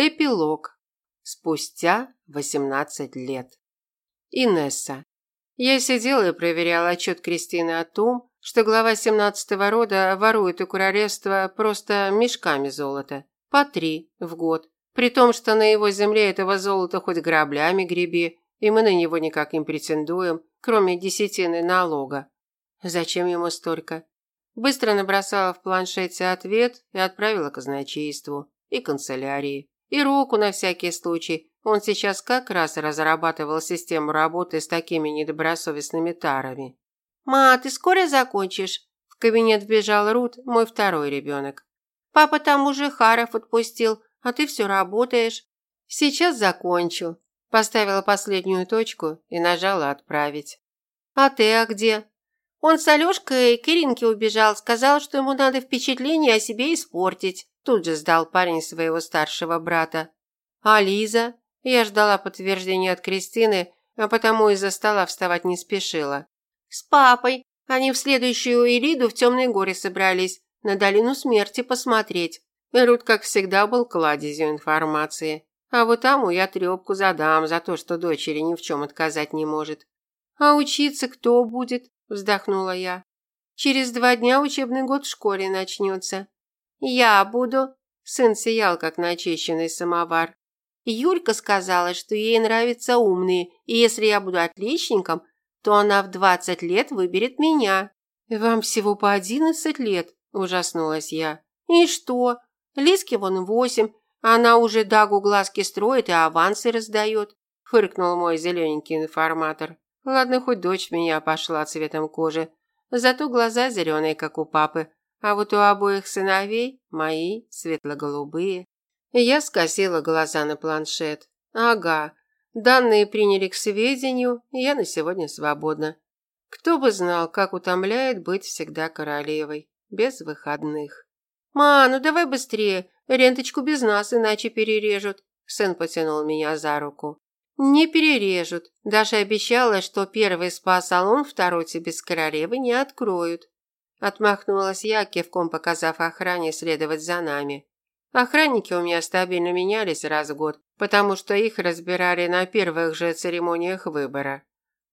Эпилог. Спустя 18 лет. Инесса. Я сидела и проверяла отчет Кристины о том, что глава 17-го рода ворует у королевства просто мешками золота. По три в год. При том, что на его земле этого золота хоть граблями греби, и мы на него никак не претендуем, кроме десятины налога. Зачем ему столько? Быстро набросала в планшете ответ и отправила казначейству и канцелярии. И руку на всякий случай. Он сейчас как раз разрабатывал систему работы с такими недобросовестными тарами. «Ма, ты скоро закончишь?» В кабинет вбежал Рут, мой второй ребенок. «Папа там уже Харов отпустил, а ты все работаешь». «Сейчас закончу». Поставила последнюю точку и нажала «Отправить». «А ты а где?» «Он с Алешкой к Иринке убежал, сказал, что ему надо впечатление о себе испортить». Тут же сдал парень своего старшего брата. А Лиза? Я ждала подтверждения от Кристины, а потому из-за стола вставать не спешила. С папой. Они в следующую Ириду в Темной горе собрались, на долину смерти посмотреть. Рут, как всегда, был кладезью информации. А вот тому я трепку задам за то, что дочери ни в чем отказать не может. А учиться кто будет? Вздохнула я. Через два дня учебный год в школе начнется. «Я буду». Сын сиял, как начищенный самовар. Юлька сказала, что ей нравятся умные, и если я буду отличником, то она в двадцать лет выберет меня. Вам всего по одиннадцать лет, ужаснулась я. И что? Лиске вон восемь, она уже Дагу глазки строит и авансы раздает, фыркнул мой зелененький информатор. Ладно, хоть дочь меня пошла цветом кожи, зато глаза зеленые, как у папы, а вот у обоих сыновей мои светло-голубые. Я скосила глаза на планшет. Ага, данные приняли к сведению, я на сегодня свободна. Кто бы знал, как утомляет быть всегда королевой, без выходных. «Ма, ну давай быстрее, ренточку без нас, иначе перережут», сын потянул меня за руку. «Не перережут. Даша обещала, что первый спа-салон, второй тебе с королевы не откроют. Отмахнулась я, кивком показав охране следовать за нами. Охранники у меня стабильно менялись раз в год, потому что их разбирали на первых же церемониях выбора.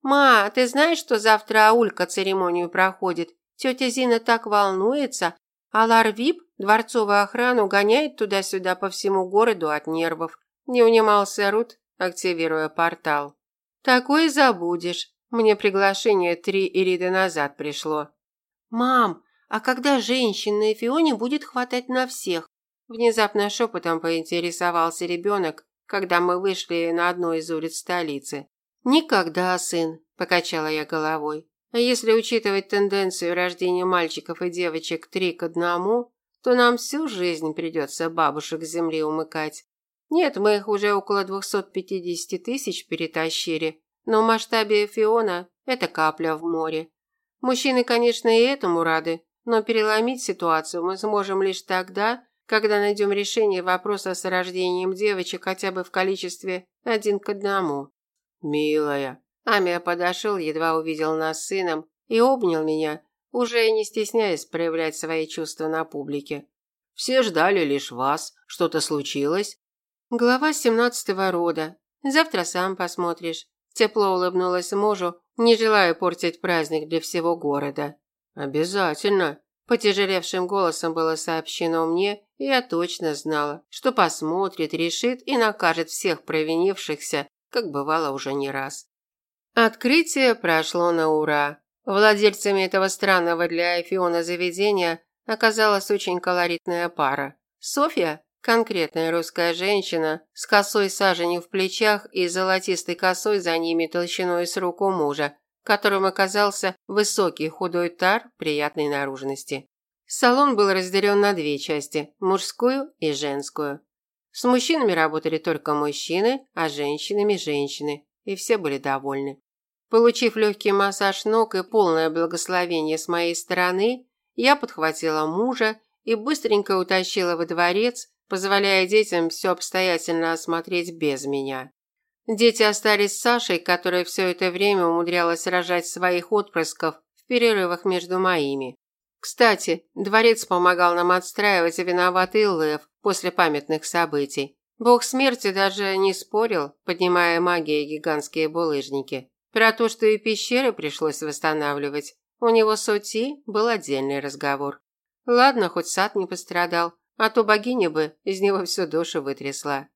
«Ма, ты знаешь, что завтра Аулька церемонию проходит? Тетя Зина так волнуется, а Ларвип дворцовую охрану гоняет туда-сюда по всему городу от нервов». Не унимался Рут, активируя портал. «Такое забудешь. Мне приглашение три ириды назад пришло. «Мам, а когда женщин на Эфионе будет хватать на всех?» Внезапно шепотом поинтересовался ребенок, когда мы вышли на одну из улиц столицы. «Никогда, сын», – покачала я головой. «А если учитывать тенденцию рождения мальчиков и девочек три к одному, то нам всю жизнь придется бабушек земли умыкать. Нет, мы их уже около 250 тысяч перетащили, но в масштабе Эфиона это капля в море. Мужчины, конечно, и этому рады, но переломить ситуацию мы сможем лишь тогда, когда найдем решение вопроса с рождением девочек хотя бы в количестве один к одному. Милая, Амия подошел, едва увидел нас с сыном и обнял меня, уже не стесняясь проявлять свои чувства на публике. Все ждали лишь вас. Что-то случилось? Глава семнадцатого рода. Завтра сам посмотришь. Тепло улыбнулась мужу, не желая портить праздник для всего города. Обязательно, потяжелевшим голосом было сообщено мне, и я точно знала, что посмотрит, решит и накажет всех провинившихся, как бывало уже не раз. Открытие прошло на ура. Владельцами этого странного для Эфиона заведения оказалась очень колоритная пара. Софья Конкретная русская женщина с косой саженью в плечах и золотистой косой за ними толщиной с руку мужа, которым оказался высокий худой тар приятной наружности. Салон был разделен на две части – мужскую и женскую. С мужчинами работали только мужчины, а женщинами – женщины, и все были довольны. Получив легкий массаж ног и полное благословение с моей стороны, я подхватила мужа и быстренько утащила во дворец, позволяя детям все обстоятельно осмотреть без меня. Дети остались с Сашей, которая все это время умудрялась рожать своих отпрысков в перерывах между моими. Кстати, дворец помогал нам отстраивать виноватый Лев после памятных событий. Бог смерти даже не спорил, поднимая магией гигантские булыжники. Про то, что и пещеры пришлось восстанавливать, у него с Оти был отдельный разговор. Ладно, хоть сад не пострадал, а то богиня бы из него всю душу вытрясла.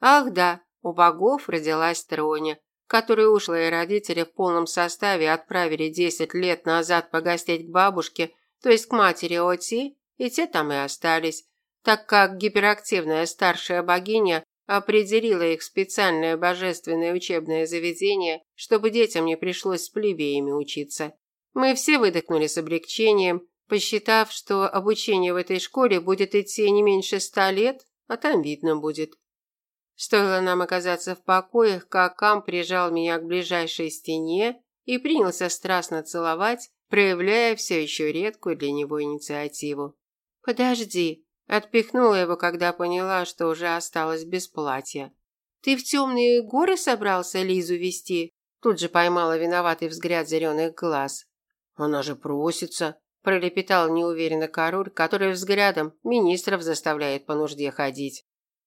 Ах да, у богов родилась Троня, которую ушлые родители в полном составе отправили 10 лет назад погостить к бабушке, то есть к матери Оти, и те там и остались, так как гиперактивная старшая богиня определила их в специальное божественное учебное заведение, чтобы детям не пришлось с плебеями учиться. Мы все выдохнули с облегчением, посчитав, что обучение в этой школе будет идти не меньше ста лет, а там видно будет. Стоило нам оказаться в покоях, как Кам прижал меня к ближайшей стене и принялся страстно целовать, проявляя все еще редкую для него инициативу. «Подожди», – отпихнула его, когда поняла, что уже осталась без платья. «Ты в темные горы собрался Лизу вести?» Тут же поймала виноватый взгляд зеленых глаз. «Она же просится», – пролепетал неуверенно король, который взглядом министров заставляет по нужде ходить.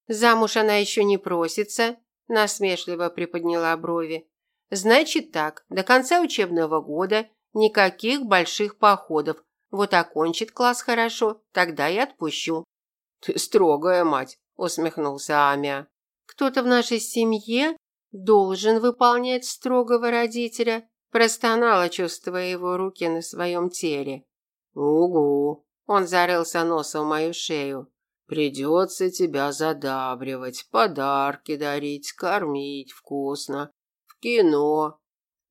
«Замуж она еще не просится», – насмешливо приподняла брови. «Значит так, до конца учебного года никаких больших походов. Вот окончит класс хорошо, тогда и отпущу». «Ты строгая мать», – усмехнулся Амия. «Кто-то в нашей семье должен выполнять строгого родителя», Простонала, чувствуя его руки на своем теле. «Угу!» Он зарылся носом в мою шею. «Придется тебя задабривать, подарки дарить, кормить вкусно, в кино».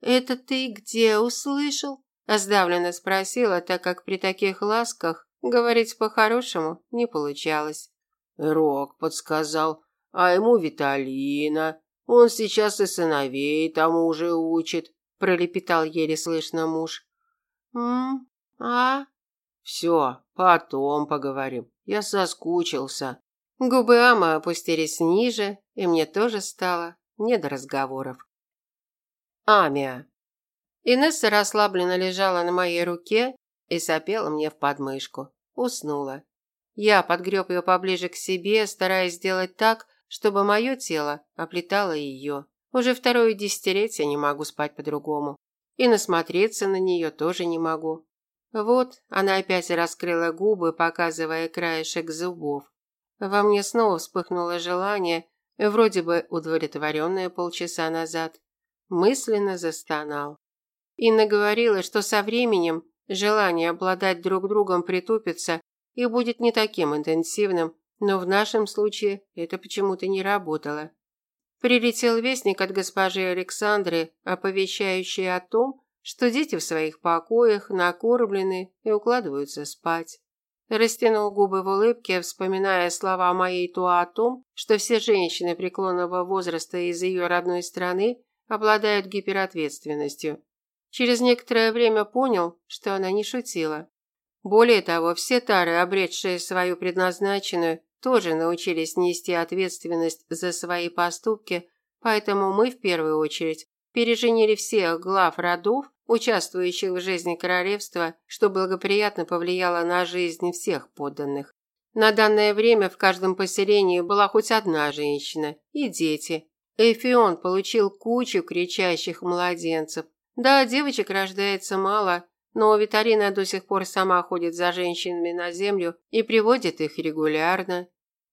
«Это ты где услышал?» Оздавленно спросила, так как при таких ласках говорить по-хорошему не получалось. Рок подсказал, а ему Виталина. Он сейчас и сыновей тому уже учит пролепетал еле слышно муж. М? А? Все, потом поговорим. Я соскучился. Губы Ама опустились ниже, и мне тоже стало не до разговоров. Амия. Инесса расслабленно лежала на моей руке и сопела мне в подмышку. Уснула. Я подгреб ее поближе к себе, стараясь сделать так, чтобы мое тело оплетало ее. Уже второе десятилетие не могу спать по-другому. И насмотреться на нее тоже не могу. Вот, она опять раскрыла губы, показывая краешек зубов. Во мне снова вспыхнуло желание, вроде бы удовлетворенное полчаса назад. Мысленно застонал. Инна говорила, что со временем желание обладать друг другом притупится и будет не таким интенсивным, но в нашем случае это почему-то не работало. Прилетел вестник от госпожи Александры, оповещающий о том, что дети в своих покоях накормлены и укладываются спать. Растянул губы в улыбке, вспоминая слова моей Туа о том, что все женщины преклонного возраста из ее родной страны обладают гиперответственностью. Через некоторое время понял, что она не шутила. Более того, все тары, обретшие свою предназначенную, тоже научились нести ответственность за свои поступки, поэтому мы в первую очередь переженили всех глав родов, участвующих в жизни королевства, что благоприятно повлияло на жизнь всех подданных. На данное время в каждом поселении была хоть одна женщина и дети. Эфион получил кучу кричащих младенцев. Да, девочек рождается мало, но Виталина до сих пор сама ходит за женщинами на землю и приводит их регулярно.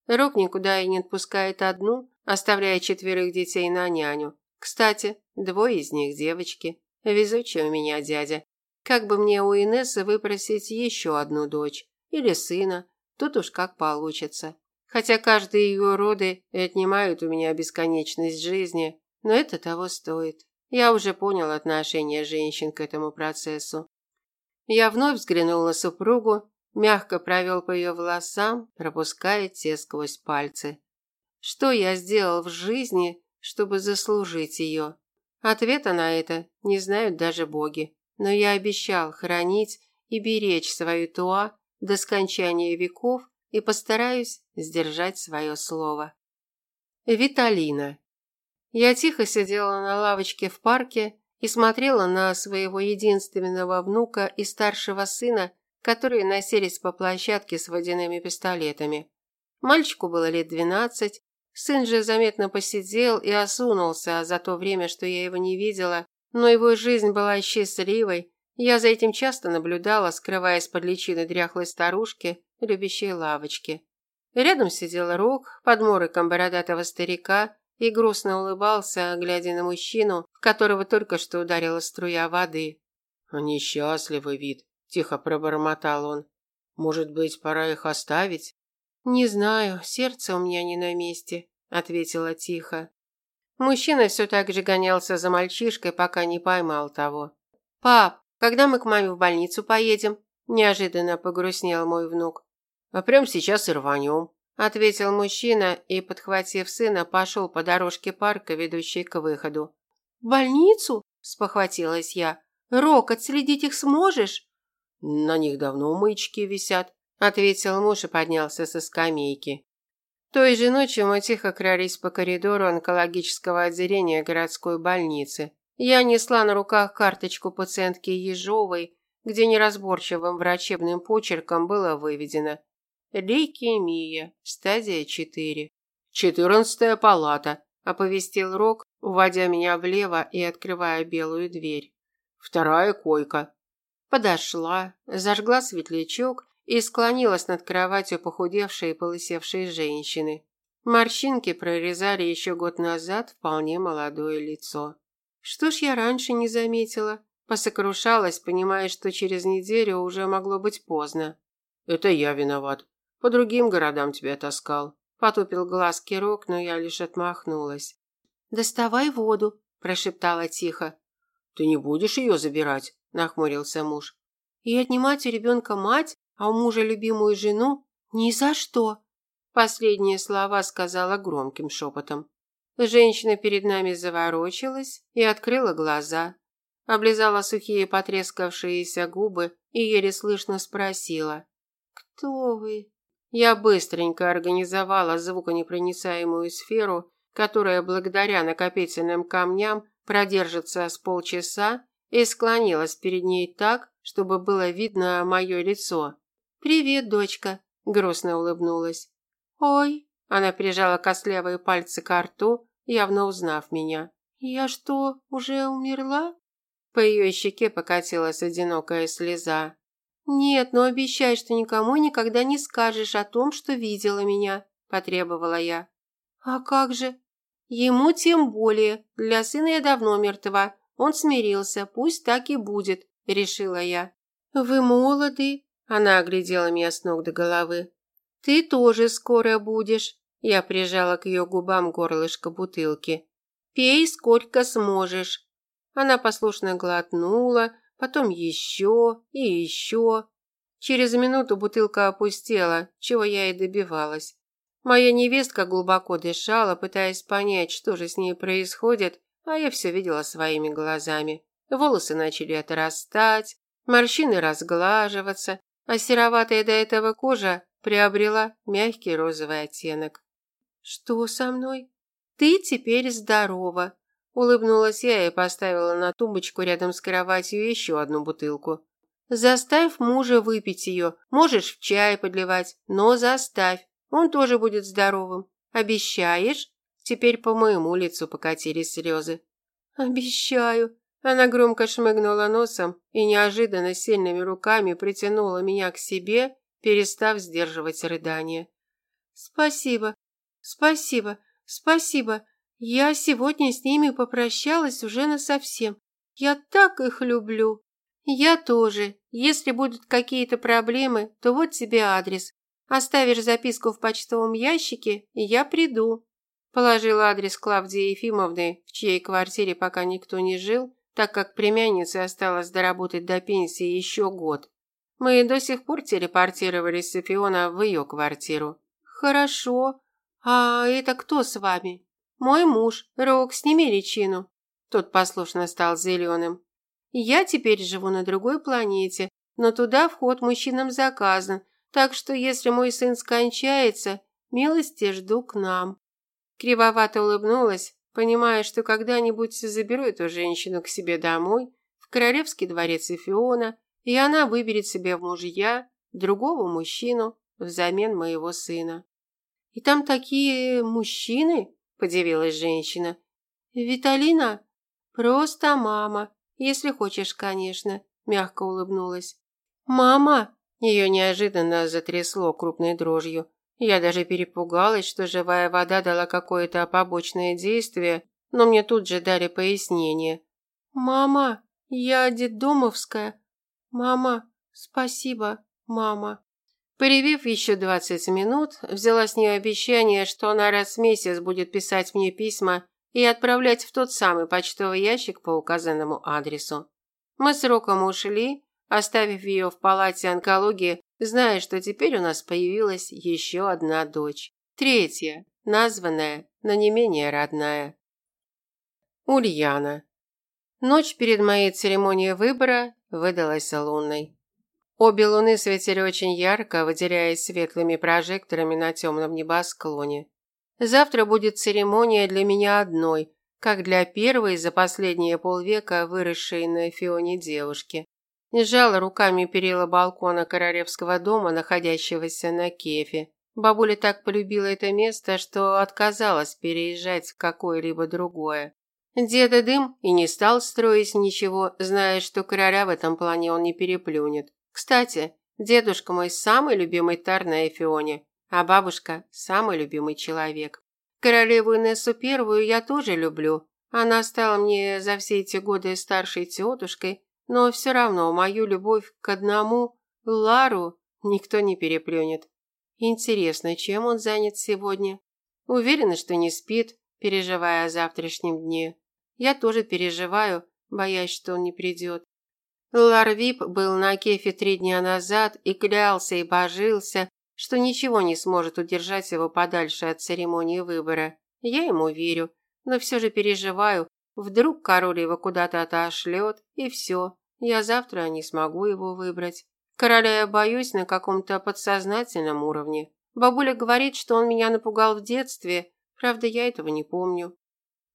Рок никуда и не отпускает одну, оставляя четверых детей на няню. Кстати, двое из них девочки. Везучий у меня дядя. Как бы мне у Инессы выпросить еще одну дочь или сына, тут уж как получится. Хотя каждые ее роды отнимают у меня бесконечность жизни, но это того стоит. Я уже понял отношение женщин к этому процессу. Я вновь взглянул на супругу, мягко провел по ее волосам, пропуская те сквозь пальцы. Что я сделал в жизни, чтобы заслужить ее? Ответа на это не знают даже боги. Но я обещал хранить и беречь свою Туа до скончания веков и постараюсь сдержать свое слово. Виталина. Я тихо сидела на лавочке в парке и смотрела на своего единственного внука и старшего сына, которые носились по площадке с водяными пистолетами. Мальчику было лет двенадцать, Сын же заметно посидел и осунулся за то время, что я его не видела, но его жизнь была счастливой. Я за этим часто наблюдала, скрываясь под личиной дряхлой старушки, любящей лавочки. Рядом сидел Рок, под мороком бородатого старика, и грустно улыбался, глядя на мужчину, в которого только что ударила струя воды. «Несчастливый вид», – тихо пробормотал он. «Может быть, пора их оставить?» «Не знаю, сердце у меня не на месте», – ответила тихо. Мужчина все так же гонялся за мальчишкой, пока не поймал того. «Пап, когда мы к маме в больницу поедем?» – неожиданно погрустнел мой внук. «А прямо сейчас и рванем», – ответил мужчина и, подхватив сына, пошел по дорожке парка, ведущей к выходу. «В больницу?» – спохватилась я. «Рок, отследить их сможешь?» «На них давно мычки висят», – ответил муж и поднялся со скамейки. Той же ночью мы тихо крались по коридору онкологического отделения городской больницы. Я несла на руках карточку пациентки Ежовой, где неразборчивым врачебным почерком было выведено «Лейкемия, стадия 4». «Четырнадцатая палата», – оповестил Рок, уводя меня влево и открывая белую дверь. «Вторая койка». Подошла, зажгла светлячок и склонилась над кроватью похудевшей и полысевшей женщины. Морщинки прорезали еще год назад вполне молодое лицо. Что ж я раньше не заметила? Посокрушалась, понимая, что через неделю уже могло быть поздно. Это я виноват. По другим городам тебя таскал. Потупил глазки Рок, но я лишь отмахнулась. «Доставай воду», – прошептала тихо. «Ты не будешь ее забирать?» – нахмурился муж. «И отнимать у ребенка мать? А у мужа любимую жену ни за что. Последние слова сказала громким шепотом. Женщина перед нами заворочилась и открыла глаза. Облизала сухие потрескавшиеся губы и еле слышно спросила. «Кто вы?» Я быстренько организовала звуконепроницаемую сферу, которая благодаря накопительным камням продержится с полчаса, и склонилась перед ней так, чтобы было видно мое лицо. «Привет, дочка», – грустно улыбнулась. «Ой», – она прижала костлявые пальцы к рту, явно узнав меня. «Я что, уже умерла?» По ее щеке покатилась одинокая слеза. «Нет, но обещай, что никому никогда не скажешь о том, что видела меня», – потребовала я. «А как же?» «Ему тем более. Для сына я давно мертва. Он смирился, пусть так и будет», – решила я. «Вы молоды, она оглядела меня с ног до головы. Ты тоже скоро будешь. Я прижала к ее губам горлышко бутылки. Пей сколько сможешь. Она послушно глотнула, потом еще и еще. Через минуту бутылка опустела, чего я и добивалась. Моя невестка глубоко дышала, пытаясь понять, что же с ней происходит, а я все видела своими глазами. Волосы начали отрастать, морщины разглаживаться, а сероватая до этого кожа приобрела мягкий розовый оттенок. «Что со мной?» «Ты теперь здорова», – улыбнулась я и поставила на тумбочку рядом с кроватью еще одну бутылку. «Заставь мужа выпить ее, можешь в чай подливать, но заставь, он тоже будет здоровым. Обещаешь?» Теперь по моему лицу покатились слезы. «Обещаю», она громко шмыгнула носом и неожиданно сильными руками притянула меня к себе, перестав сдерживать рыдание. «Спасибо, спасибо, спасибо. Я сегодня с ними попрощалась уже насовсем. Я так их люблю. Я тоже. Если будут какие-то проблемы, то вот тебе адрес. Оставишь записку в почтовом ящике, и я приду». Положила адрес Клавдии Ефимовны, в чьей квартире пока никто не жил, так как племяннице осталось доработать до пенсии еще год. Мы до сих пор телепортировали Софиона в ее квартиру. Хорошо. А это кто с вами? Мой муж. Рок, сними личину. Тот послушно стал зеленым. Я теперь живу на другой планете, но туда вход мужчинам заказан, так что если мой сын скончается, милости жду к нам. Кривовато улыбнулась, понимая, что когда-нибудь заберу эту женщину к себе домой, в королевский дворец Эфиона, и она выберет себе в мужья другого мужчину взамен моего сына. И там такие мужчины?» – подивилась женщина. «Виталина? Просто мама, если хочешь, конечно», – мягко улыбнулась. «Мама!» – ее неожиданно затрясло крупной дрожью. Я даже перепугалась, что живая вода дала какое-то побочное действие, но мне тут же дали пояснение. «Мама, я детдомовская. Мама, спасибо, мама». Поревев еще двадцать минут, взяла с нее обещание, что она раз в месяц будет писать мне письма и отправлять в тот самый почтовый ящик по указанному адресу. Мы с Роком ушли, оставив ее в палате онкологии, зная, что теперь у нас появилась еще одна дочь. Третья, названная, но не менее родная. Ульяна. Ночь перед моей церемонией выбора выдалась лунной. Обе луны светили очень ярко, выделяясь светлыми прожекторами на темном небосклоне. Завтра будет церемония для меня одной, как для первой за последние полвека выросшей на Фионе девушки. Сжала руками перила балкона королевского дома, находящегося на Кефе. Бабуля так полюбила это место, что отказалась переезжать в какое-либо другое. Деда Дым и не стал строить ничего, зная, что короля в этом плане он не переплюнет. Кстати, дедушка мой самый любимый тар на Эфионе, а бабушка – самый любимый человек. Королеву Инессу Первую я тоже люблю. Она стала мне за все эти годы старшей тетушкой, но все равно мою любовь к одному, Лару, никто не переплюнет. Интересно, чем он занят сегодня? Уверена, что не спит, переживая о завтрашнем дне. Я тоже переживаю, боясь, что он не придет. Ларвип был на кефе три дня назад и клялся и божился, что ничего не сможет удержать его подальше от церемонии выбора. Я ему верю, но все же переживаю, вдруг король его куда-то отошлет, и все, я завтра не смогу его выбрать. Короля я боюсь на каком-то подсознательном уровне. Бабуля говорит, что он меня напугал в детстве, правда, я этого не помню.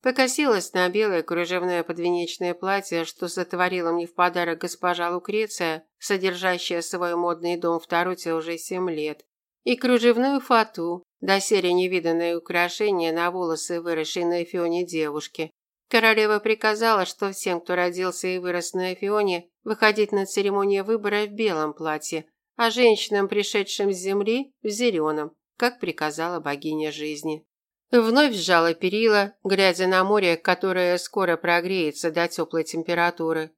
Покосилась на белое кружевное подвенечное платье, что сотворила мне в подарок госпожа Лукреция, содержащая свой модный дом в Таруте уже семь лет, и кружевную фату, доселе невиданное украшение на волосы выросшей на Эфионе девушки. Королева приказала, что всем, кто родился и вырос на Эфионе, выходить на церемонию выбора в белом платье, а женщинам, пришедшим с земли, в зеленом, как приказала богиня жизни. Вновь сжала перила, глядя на море, которое скоро прогреется до теплой температуры.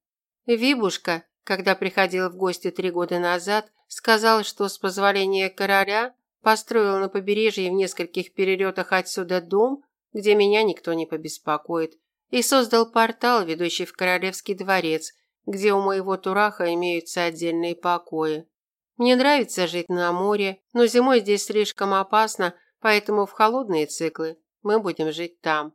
Вибушка, когда приходил в гости три года назад, сказал, что с позволения короля построил на побережье в нескольких перелетах отсюда дом, где меня никто не побеспокоит, и создал портал, ведущий в королевский дворец, где у моего тураха имеются отдельные покои. Мне нравится жить на море, но зимой здесь слишком опасно, Поэтому в холодные циклы мы будем жить там.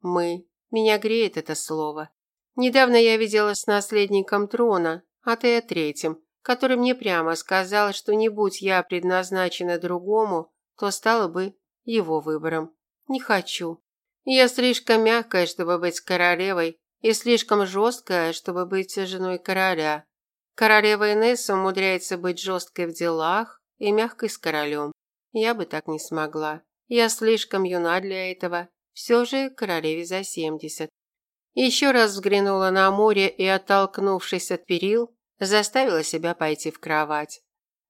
Мы. Меня греет это слово. Недавно я видела с наследником трона, а ты о третьем, который мне прямо сказал, что не будь я предназначена другому, то стала бы его выбором. Не хочу. Я слишком мягкая, чтобы быть королевой, и слишком жесткая, чтобы быть женой короля. Королева Инесса умудряется быть жесткой в делах и мягкой с королем. Я бы так не смогла. Я слишком юна для этого. Все же королеве за семьдесят. Еще раз взглянула на море и, оттолкнувшись от перил, заставила себя пойти в кровать.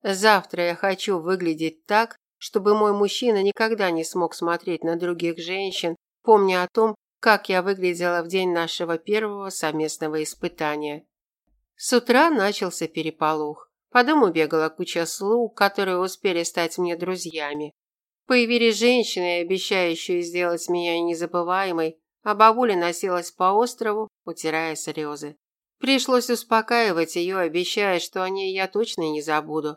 Завтра я хочу выглядеть так, чтобы мой мужчина никогда не смог смотреть на других женщин, помня о том, как я выглядела в день нашего первого совместного испытания. С утра начался переполох. По дому бегала куча слуг, которые успели стать мне друзьями. Появились женщины, обещающие сделать меня незабываемой, а бабуля носилась по острову, утирая слезы. Пришлось успокаивать ее, обещая, что о ней я точно не забуду.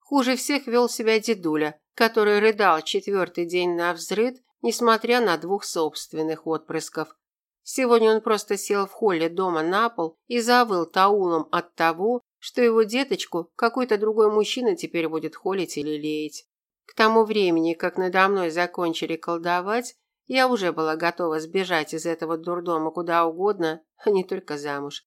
Хуже всех вел себя дедуля, который рыдал четвертый день на взрыд, несмотря на двух собственных отпрысков. Сегодня он просто сел в холле дома на пол и завыл таулом от того, что его деточку какой-то другой мужчина теперь будет холить или леять. К тому времени, как надо мной закончили колдовать, я уже была готова сбежать из этого дурдома куда угодно, а не только замуж.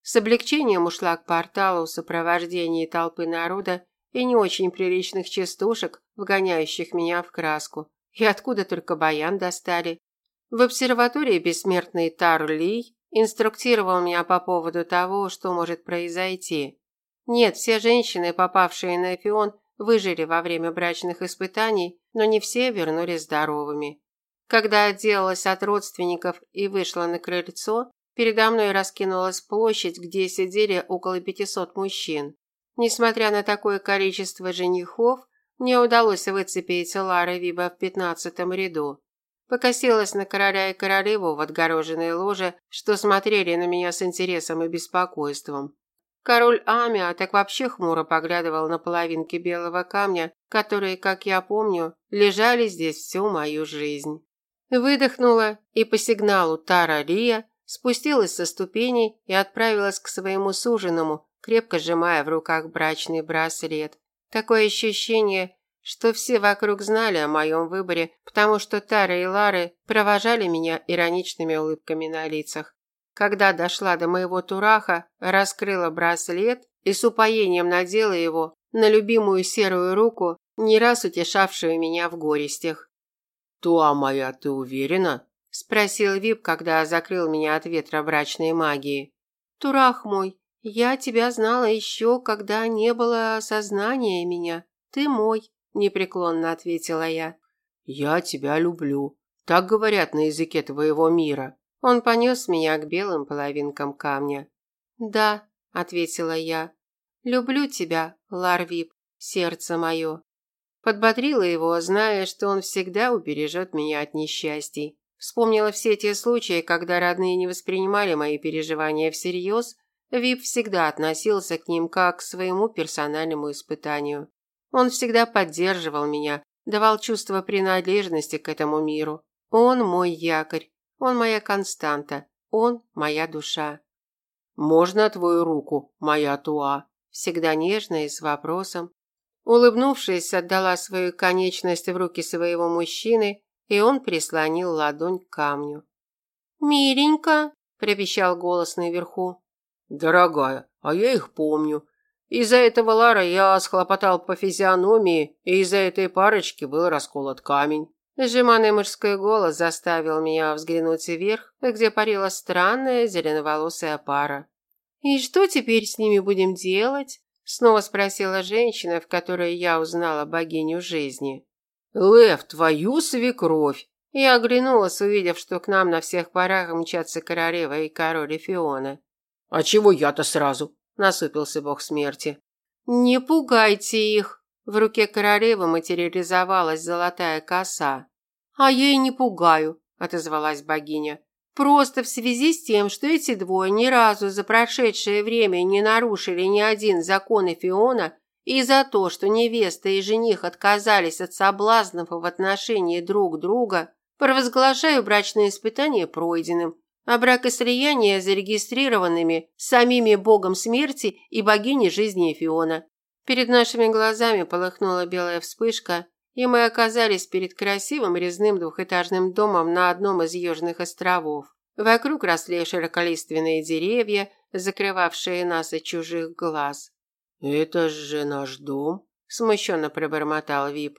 С облегчением ушла к порталу в сопровождении толпы народа и не очень приличных частушек, вгоняющих меня в краску. И откуда только баян достали. В обсерватории бессмертный Тарли инструктировал меня по поводу того, что может произойти. Нет, все женщины, попавшие на Эфион, выжили во время брачных испытаний, но не все вернулись здоровыми. Когда отделалась от родственников и вышла на крыльцо, передо мной раскинулась площадь, где сидели около 500 мужчин. Несмотря на такое количество женихов, мне удалось выцепить Лара Виба в пятнадцатом ряду. Покосилась на короля и королеву в отгороженной ложе, что смотрели на меня с интересом и беспокойством. Король Амиа так вообще хмуро поглядывал на половинки белого камня, которые, как я помню, лежали здесь всю мою жизнь. Выдохнула и по сигналу Тара Рия спустилась со ступеней и отправилась к своему суженому, крепко сжимая в руках брачный браслет. Такое ощущение, что все вокруг знали о моем выборе, потому что Тара и Лары провожали меня ироничными улыбками на лицах. Когда дошла до моего тураха, раскрыла браслет и с упоением надела его на любимую серую руку, не раз утешавшую меня в горестях. «Туа моя, ты уверена?» – спросил Вип, когда закрыл меня от ветра брачной магии. «Турах мой, я тебя знала еще, когда не было сознания меня. Ты мой», – непреклонно ответила я. «Я тебя люблю. Так говорят на языке твоего мира», он понес меня к белым половинкам камня. «Да», – ответила я, – «люблю тебя, Ларвип, сердце мое». Подбодрила его, зная, что он всегда убережет меня от несчастий. Вспомнила все те случаи, когда родные не воспринимали мои переживания всерьез, Вип всегда относился к ним как к своему персональному испытанию. Он всегда поддерживал меня, давал чувство принадлежности к этому миру. Он мой якорь, он моя константа, он моя душа. Можно твою руку, моя туа? Всегда нежно и с вопросом. Улыбнувшись, отдала свою конечность в руки своего мужчины, и он прислонил ладонь к камню. «Миленько!» – пропищал голос наверху. «Дорогая, а я их помню. Из-за этого Лара я схлопотал по физиономии, и из-за этой парочки был расколот камень». Жеманный мужской голос заставил меня взглянуть вверх, где парила странная зеленоволосая пара. «И что теперь с ними будем делать?» Снова спросила женщина, в которой я узнала богиню жизни. «Лев, твою свекровь!» Я оглянулась, увидев, что к нам на всех парах мчатся королева и король Фиона. «А чего я-то сразу?» – насупился бог смерти. «Не пугайте их!» В руке королевы материализовалась золотая коса. «А я и не пугаю», – отозвалась богиня. «Просто в связи с тем, что эти двое ни разу за прошедшее время не нарушили ни один закон Эфиона, и за то, что невеста и жених отказались от соблазнов в отношении друг друга, провозглашаю брачное испытание пройденным, а бракослияние зарегистрированными самими богом смерти и богиней жизни Эфиона. Перед нашими глазами полыхнула белая вспышка, и мы оказались перед красивым резным двухэтажным домом на одном из южных островов. Вокруг росли широколиственные деревья, закрывавшие нас от чужих глаз. «Это же наш дом», – смущенно пробормотал Вип.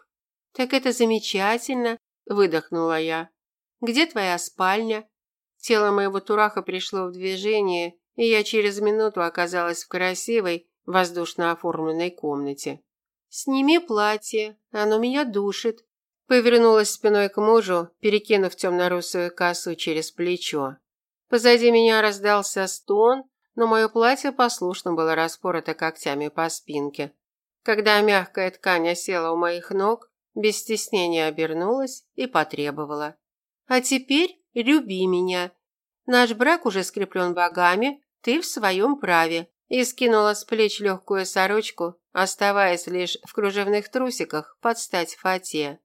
«Так это замечательно», – выдохнула я. «Где твоя спальня?» Тело моего тураха пришло в движение, и я через минуту оказалась в красивой, воздушно оформленной комнате. «Сними платье, оно меня душит», Повернулась спиной к мужу, перекинув темно-русую косу через плечо. Позади меня раздался стон, но мое платье послушно было распорото когтями по спинке. Когда мягкая ткань осела у моих ног, без стеснения обернулась и потребовала. «А теперь люби меня. Наш брак уже скреплен богами, ты в своем праве и скинула с плеч легкую сорочку, оставаясь лишь в кружевных трусиках под стать фате.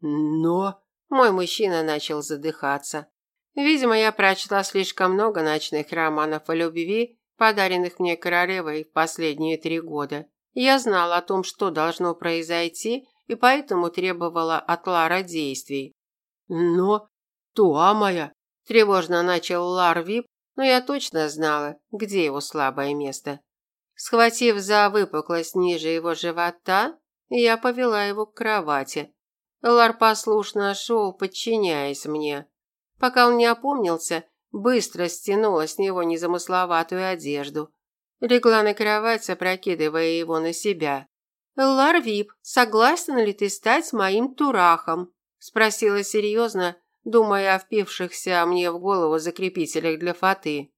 Но мой мужчина начал задыхаться. Видимо, я прочла слишком много ночных романов о любви, подаренных мне королевой в последние три года. Я знала о том, что должно произойти, и поэтому требовала от Лара действий. Но Туа моя, тревожно начал Лар Вип, но я точно знала, где его слабое место. Схватив за выпуклость ниже его живота, Я повела его к кровати. Лар послушно шел, подчиняясь мне. Пока он не опомнился, быстро стянула с него незамысловатую одежду. Легла на кровать, опрокидывая его на себя. «Лар Вип, согласна ли ты стать моим турахом?» Спросила серьезно, думая о впившихся мне в голову закрепителях для фаты.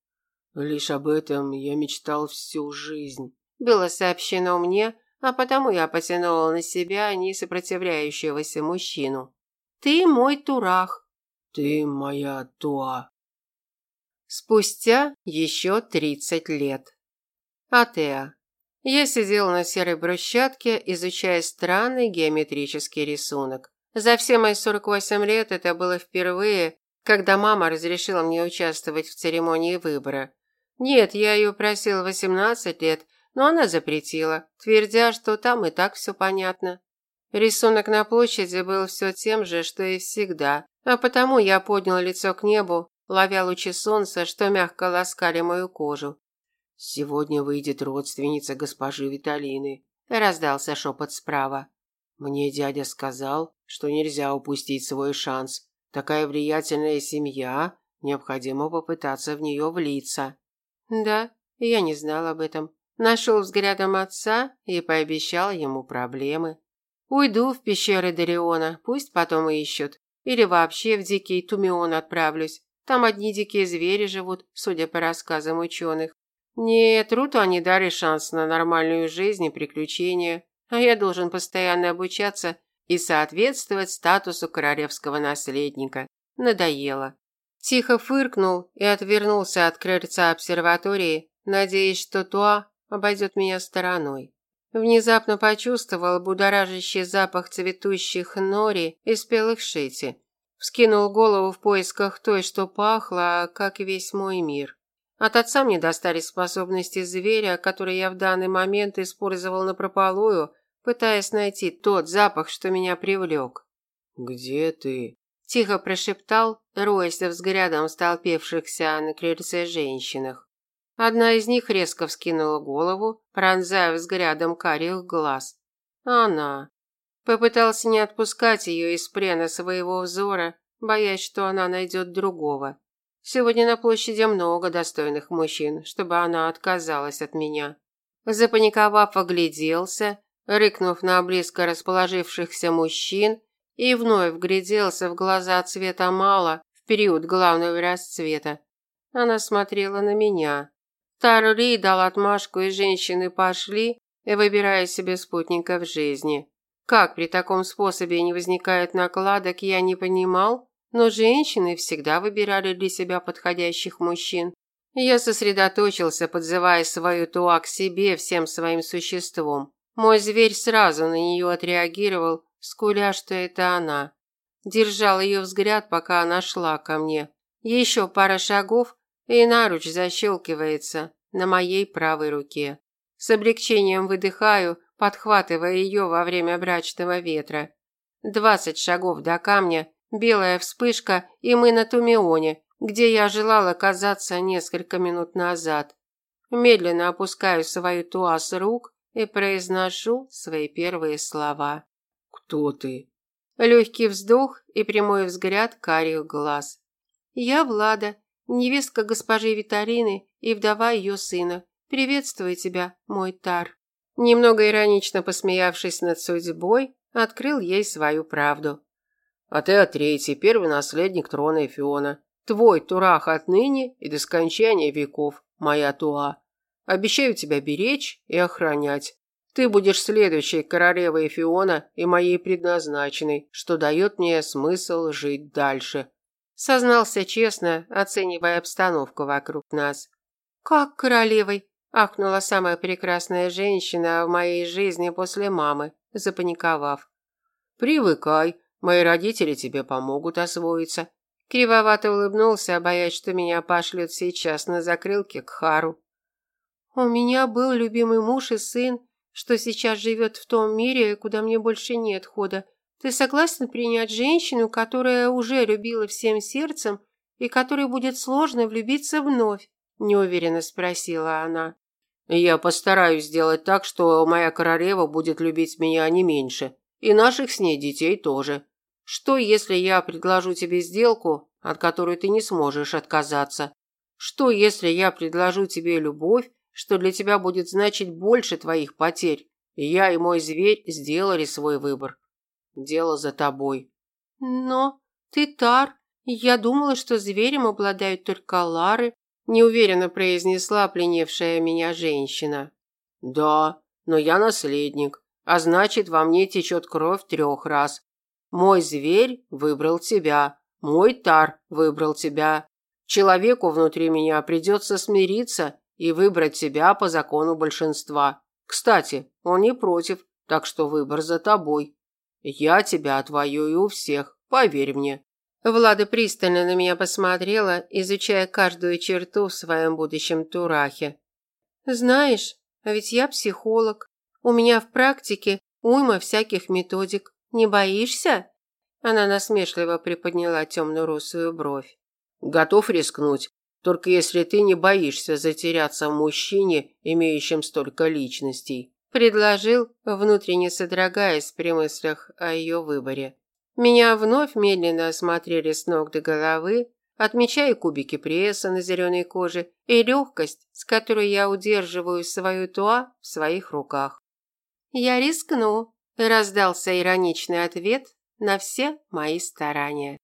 «Лишь об этом я мечтал всю жизнь», – было сообщено мне, а потому я потянула на себя несопротивляющегося мужчину. «Ты мой турах». «Ты моя туа». Спустя еще тридцать лет. Атеа. Я сидел на серой брусчатке, изучая странный геометрический рисунок. За все мои 48 лет это было впервые, когда мама разрешила мне участвовать в церемонии выбора. Нет, я ее просил 18 лет, но она запретила, твердя, что там и так все понятно. Рисунок на площади был все тем же, что и всегда, а потому я поднял лицо к небу, ловя лучи солнца, что мягко ласкали мою кожу. «Сегодня выйдет родственница госпожи Виталины», – раздался шепот справа. «Мне дядя сказал, что нельзя упустить свой шанс. Такая влиятельная семья, необходимо попытаться в нее влиться». «Да, я не знал об этом. Нашел взглядом отца и пообещал ему проблемы. Уйду в пещеры Дариона, пусть потом ищут. Или вообще в дикий Тумион отправлюсь. Там одни дикие звери живут, судя по рассказам ученых. Нет, Руту они дали шанс на нормальную жизнь и приключения, а я должен постоянно обучаться и соответствовать статусу королевского наследника. Надоело. Тихо фыркнул и отвернулся от крыльца обсерватории, надеясь, что Туа обойдет меня стороной. Внезапно почувствовал будоражащий запах цветущих нори и спелых шити. Вскинул голову в поисках той, что пахло, как весь мой мир. От отца мне достались способности зверя, которые я в данный момент использовал напропалую, пытаясь найти тот запах, что меня привлек. «Где ты?» – тихо прошептал, роясь взглядом столпившихся на крыльце женщинах. Одна из них резко вскинула голову, пронзая взглядом карих глаз. Она. Попытался не отпускать ее из плена своего взора, боясь, что она найдет другого. Сегодня на площади много достойных мужчин, чтобы она отказалась от меня. Запаниковав, огляделся, рыкнув на близко расположившихся мужчин и вновь вгляделся в глаза цвета мало в период главного расцвета. Она смотрела на меня. Тарли дал отмашку, и женщины пошли, выбирая себе спутника в жизни. Как при таком способе не возникает накладок, я не понимал, но женщины всегда выбирали для себя подходящих мужчин. Я сосредоточился, подзывая свою туа к себе всем своим существом. Мой зверь сразу на нее отреагировал, скуля, что это она. Держал ее взгляд, пока она шла ко мне. Еще пара шагов, и наруч защелкивается на моей правой руке. С облегчением выдыхаю, подхватывая ее во время брачного ветра. Двадцать шагов до камня, Белая вспышка, и мы на Тумионе, где я желал оказаться несколько минут назад. Медленно опускаю свою туаз рук и произношу свои первые слова. «Кто ты?» Легкий вздох и прямой взгляд карих глаз. «Я Влада, невестка госпожи Виталины и вдова ее сына. Приветствую тебя, мой Тар». Немного иронично посмеявшись над судьбой, открыл ей свою правду. А ты третий, первый наследник трона Эфиона. Твой Турах отныне и до скончания веков, моя Туа. Обещаю тебя беречь и охранять. Ты будешь следующей королевой Эфиона и моей предназначенной, что дает мне смысл жить дальше. Сознался честно, оценивая обстановку вокруг нас. Как королевой? ахнула самая прекрасная женщина в моей жизни после мамы, запаниковав. Привыкай, Мои родители тебе помогут освоиться. Кривовато улыбнулся, боясь, что меня пошлют сейчас на закрылке к Хару. У меня был любимый муж и сын, что сейчас живет в том мире, куда мне больше нет хода. Ты согласен принять женщину, которая уже любила всем сердцем и которой будет сложно влюбиться вновь? неуверенно спросила она. Я постараюсь сделать так, что моя королева будет любить меня не меньше, и наших с ней детей тоже. Что, если я предложу тебе сделку, от которой ты не сможешь отказаться? Что, если я предложу тебе любовь, что для тебя будет значить больше твоих потерь? Я и мой зверь сделали свой выбор. Дело за тобой. Но ты тар. Я думала, что зверем обладают только лары, неуверенно произнесла пленившая меня женщина. Да, но я наследник, а значит, во мне течет кровь трех раз. Мой зверь выбрал тебя, мой тар выбрал тебя. Человеку внутри меня придется смириться и выбрать тебя по закону большинства. Кстати, он не против, так что выбор за тобой. Я тебя отвоюю у всех, поверь мне. Влада пристально на меня посмотрела, изучая каждую черту в своем будущем турахе. Знаешь, а ведь я психолог. У меня в практике уйма всяких методик. Не боишься? Она насмешливо приподняла темно-русую бровь. Готов рискнуть, только если ты не боишься затеряться в мужчине, имеющем столько личностей, предложил, внутренне содрогаясь при мыслях о ее выборе. Меня вновь медленно осмотрели с ног до головы, отмечая кубики пресса на зеленой коже и легкость, с которой я удерживаю свою туа в своих руках. «Я рискну», – раздался ироничный ответ на все мои старания.